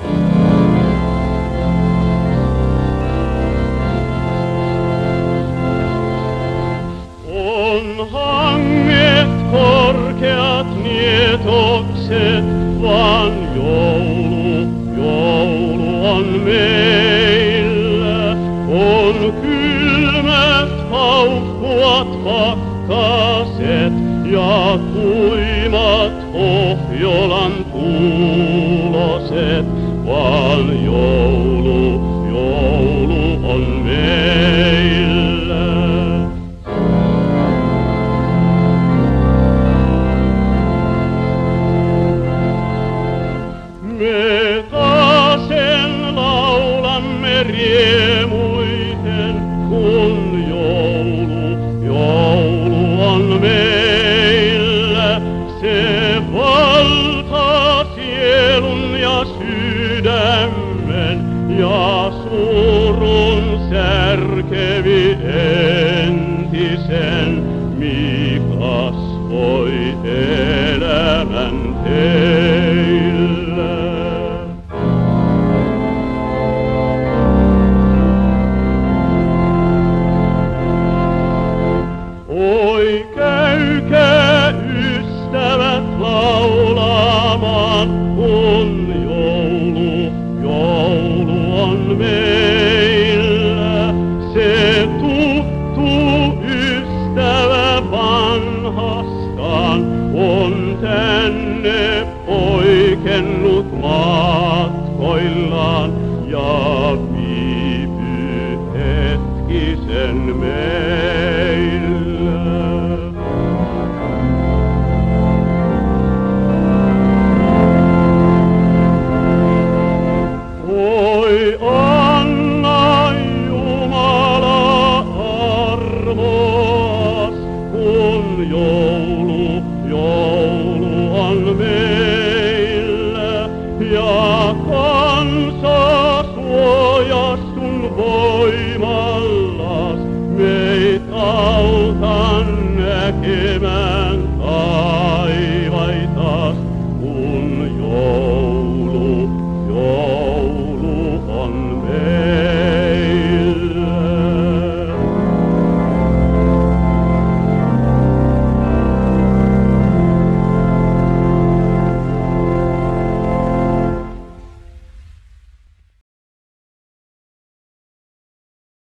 On hanget korkeat nietokset, vaan joulu, meillä. On kylmät haukkuvat pakkaset ja kuimat Pohjolan riemuiten, kun joulu, joulu on meillä. Se valtaa sielun ja sydämen ja surun särkevi entisen, mi kasvoi elämän on tänne poikennut matkoillaan ja viipyy hetkisen meillä. Oi anna Jumala armoas, kun joulu, Kansa suojastun voimallas, meit auta näkemään